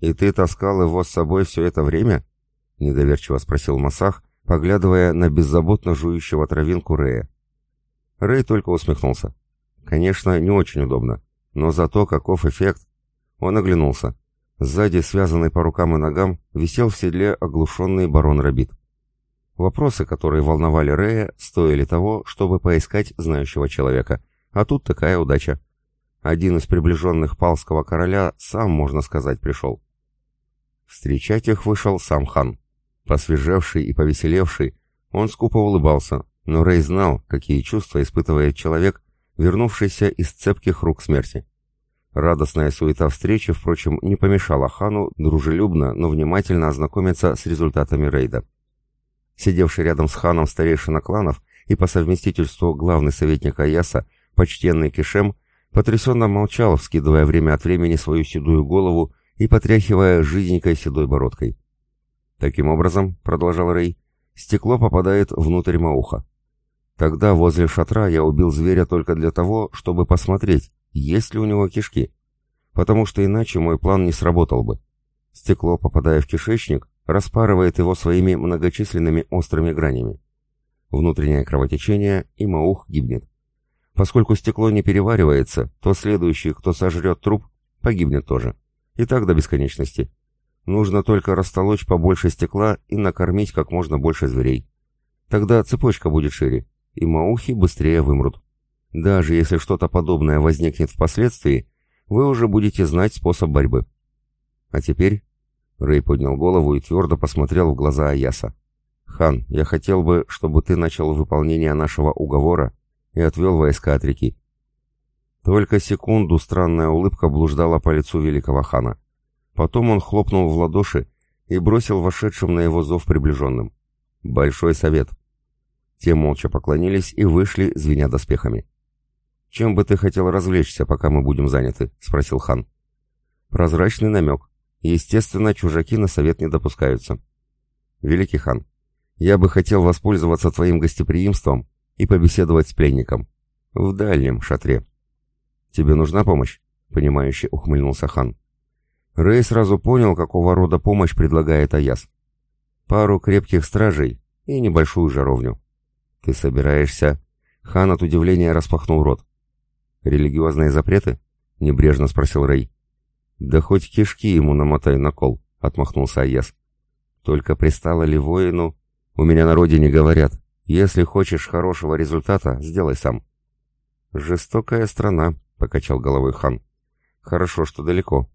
«И ты таскал его с собой все это время?» — недоверчиво спросил Масах, поглядывая на беззаботно жующего травинку Рэя. Рэй только усмехнулся. «Конечно, не очень удобно, но зато каков эффект!» Он оглянулся. Сзади, связанный по рукам и ногам, висел в седле оглушенный барон Рабит. Вопросы, которые волновали Рэя, стоили того, чтобы поискать знающего человека. А тут такая удача. Один из приближенных палского короля сам, можно сказать, пришел. Встречать их вышел сам хан. Посвежевший и повеселевший, он скупо улыбался, но Рэй знал, какие чувства испытывает человек, вернувшийся из цепких рук смерти. Радостная суета встречи, впрочем, не помешала хану дружелюбно, но внимательно ознакомиться с результатами рейда. Сидевший рядом с ханом старейшина кланов и по совместительству главный советник Аяса, почтенный Кишем, потрясенно молчал, вскидывая время от времени свою седую голову и потряхивая жизненькой седой бородкой. Таким образом, продолжал Рэй, стекло попадает внутрь мауха. Тогда возле шатра я убил зверя только для того, чтобы посмотреть, есть ли у него кишки, потому что иначе мой план не сработал бы. Стекло, попадая в кишечник, распарывает его своими многочисленными острыми гранями. Внутреннее кровотечение, и маух гибнет. Поскольку стекло не переваривается, то следующий, кто сожрет труп, погибнет тоже. И так до бесконечности. Нужно только растолочь побольше стекла и накормить как можно больше зверей. Тогда цепочка будет шире, и маухи быстрее вымрут. Даже если что-то подобное возникнет впоследствии, вы уже будете знать способ борьбы. А теперь... Рэй поднял голову и твердо посмотрел в глаза Аяса. «Хан, я хотел бы, чтобы ты начал выполнение нашего уговора и отвел войска от реки». Только секунду странная улыбка блуждала по лицу великого хана. Потом он хлопнул в ладоши и бросил вошедшим на его зов приближенным. «Большой совет». Те молча поклонились и вышли, звеня доспехами. «Чем бы ты хотел развлечься, пока мы будем заняты?» — спросил хан. Прозрачный намек. Естественно, чужаки на совет не допускаются. «Великий хан, я бы хотел воспользоваться твоим гостеприимством и побеседовать с пленником. В дальнем шатре». «Тебе нужна помощь?» — понимающе ухмыльнулся хан. Рэй сразу понял, какого рода помощь предлагает Аяс. Пару крепких стражей и небольшую жаровню. «Ты собираешься...» Хан от удивления распахнул рот. «Религиозные запреты?» — небрежно спросил Рэй. «Да хоть кишки ему намотай на кол», — отмахнулся Айяс. «Только пристало ли воину? У меня на родине говорят, если хочешь хорошего результата, сделай сам». «Жестокая страна», — покачал головой хан. «Хорошо, что далеко.